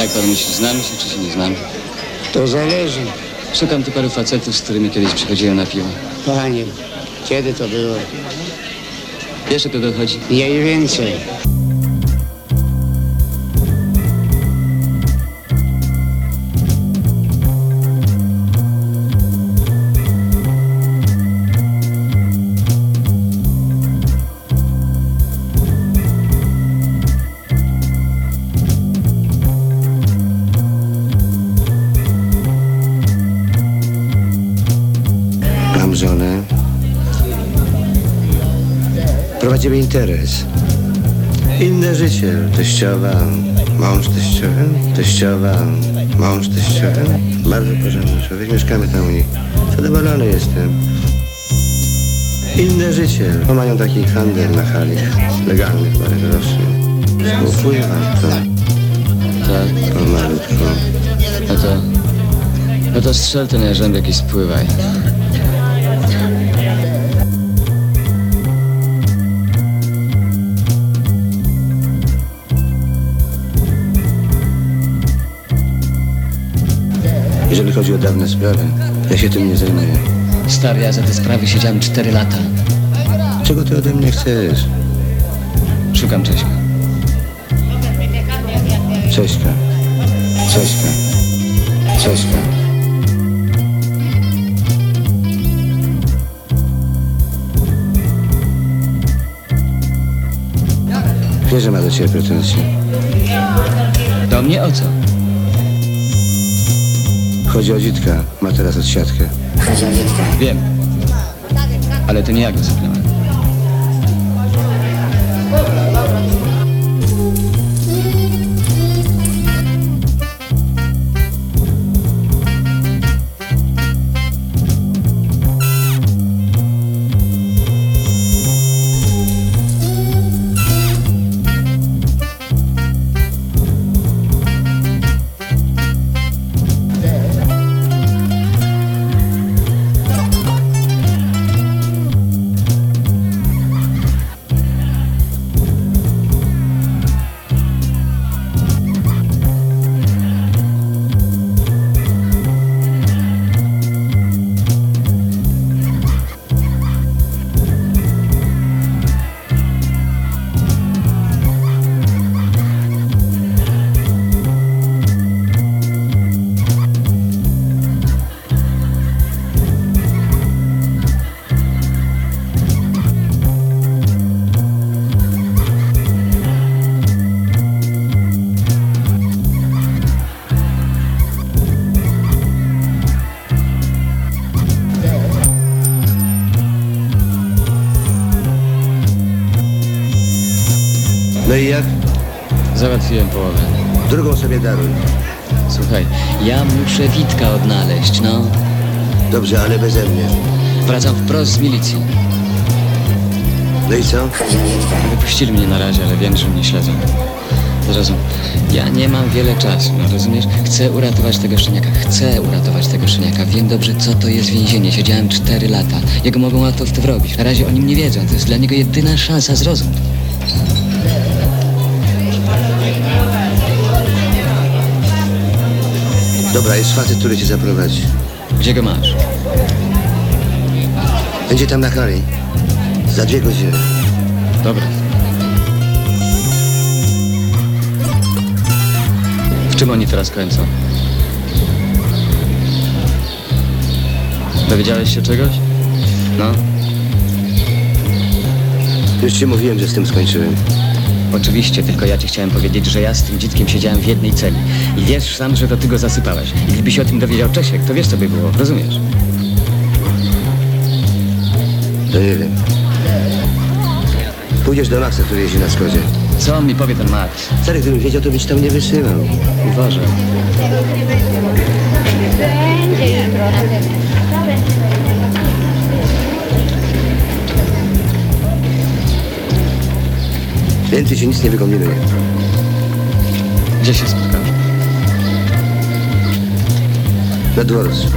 Jak pan myśli, znamy się czy się nie znamy? To zależy. Szukam tu paru facetów, z którymi kiedyś przychodziłem na piwo. Panie, kiedy to było? Wiesz o kogo chodzi? Mniej więcej. Prowadzimy interes. Inne życie. Teściowa, mąż teściowy, teściowa, mąż teściowy. Bardzo porządny człowiek. Mieszkamy tam u nich. Zadowolony jestem. Inne życie. Bo mają taki handel na hali. Legalny parę groszy. Upływa to Tak. pomalutku. No to... No to strzel ten jarzębek i spływaj. Jeżeli chodzi o dawne sprawy, ja się tym nie zajmuję. Stary, ja za te sprawy siedziałem 4 lata. Czego ty ode mnie chcesz? Szukam Cześka. Cześćka. Cześćka. Cześćka. Wie, że ma do ciebie pretensje. Do mnie o co? Chodzi o dzitka. Ma teraz odsiadkę. Wiem. Ale to nie ja go No i jak? Załatwiłem połowę. Drugą sobie daruj. Słuchaj, ja muszę Witka odnaleźć, no. Dobrze, ale beze mnie. Wracam wprost z milicji. No i co? Wypuścili mnie na razie, ale wiem, że mnie śledzą. Zrozum, ja nie mam wiele czasu, no rozumiesz? Chcę uratować tego szczeniaka, chcę uratować tego szczeniaka. Wiem dobrze, co to jest więzienie. Siedziałem 4 lata. Jego mogą łatwo w to wrobić. Na razie o nim nie wiedzą. To jest dla niego jedyna szansa, zrozum. Dobra, jest facet, który cię zaprowadzi. Gdzie go masz? Będzie tam na hali. Za dwie godziny. Dobra. W czym oni teraz kończą? Dowiedziałeś się czegoś? No, Już ci mówiłem, że z tym skończyłem. Oczywiście, tylko ja ci chciałem powiedzieć, że ja z tym dzieckiem siedziałem w jednej celi. I wiesz sam, że to ty go zasypałeś. I gdyby się o tym dowiedział Czesiek, to wiesz, co by było, rozumiesz? To nie wiem. Pójdziesz do Maxa, który jeździ na Skodzie. Co on mi powie ten Max? Stary, gdybym wiedział, to byś tam nie wysyłał. Uważaj. Więcej się nic nie wykombinuje. Gdzie się spotkamy? Na dworcu.